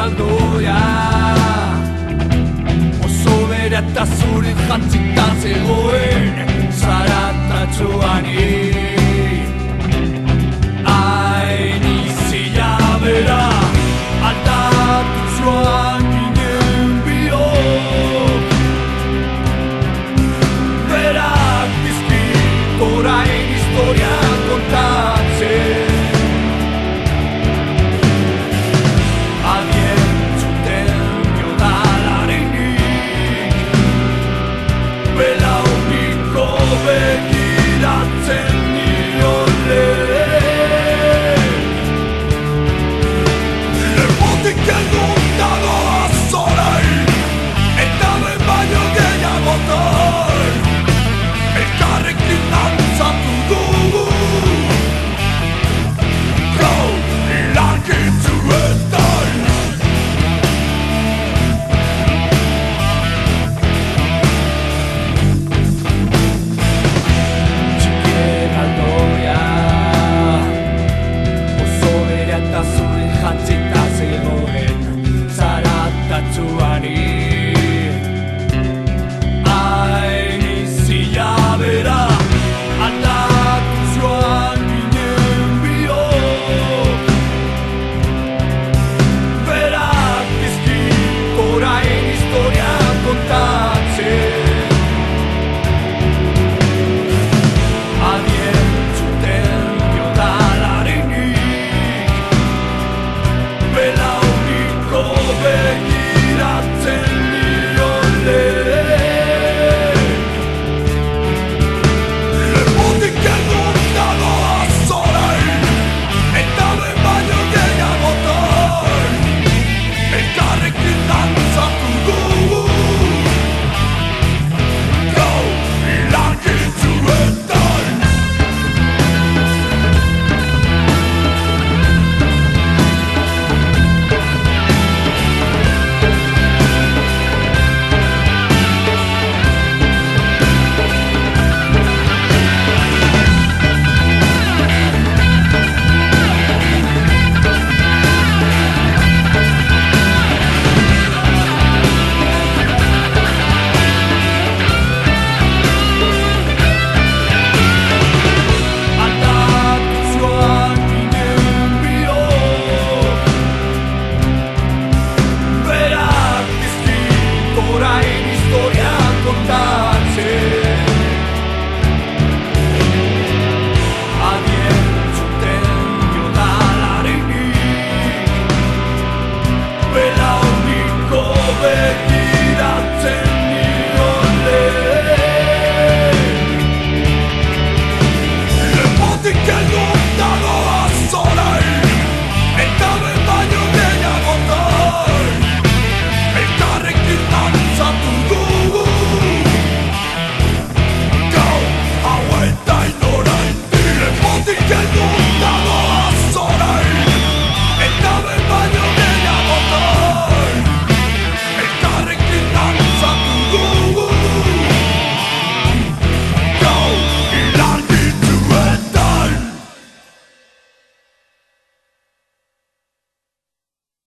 erraldoia Oso bere eta zuri jantzita zegoen Zaratatxoani party.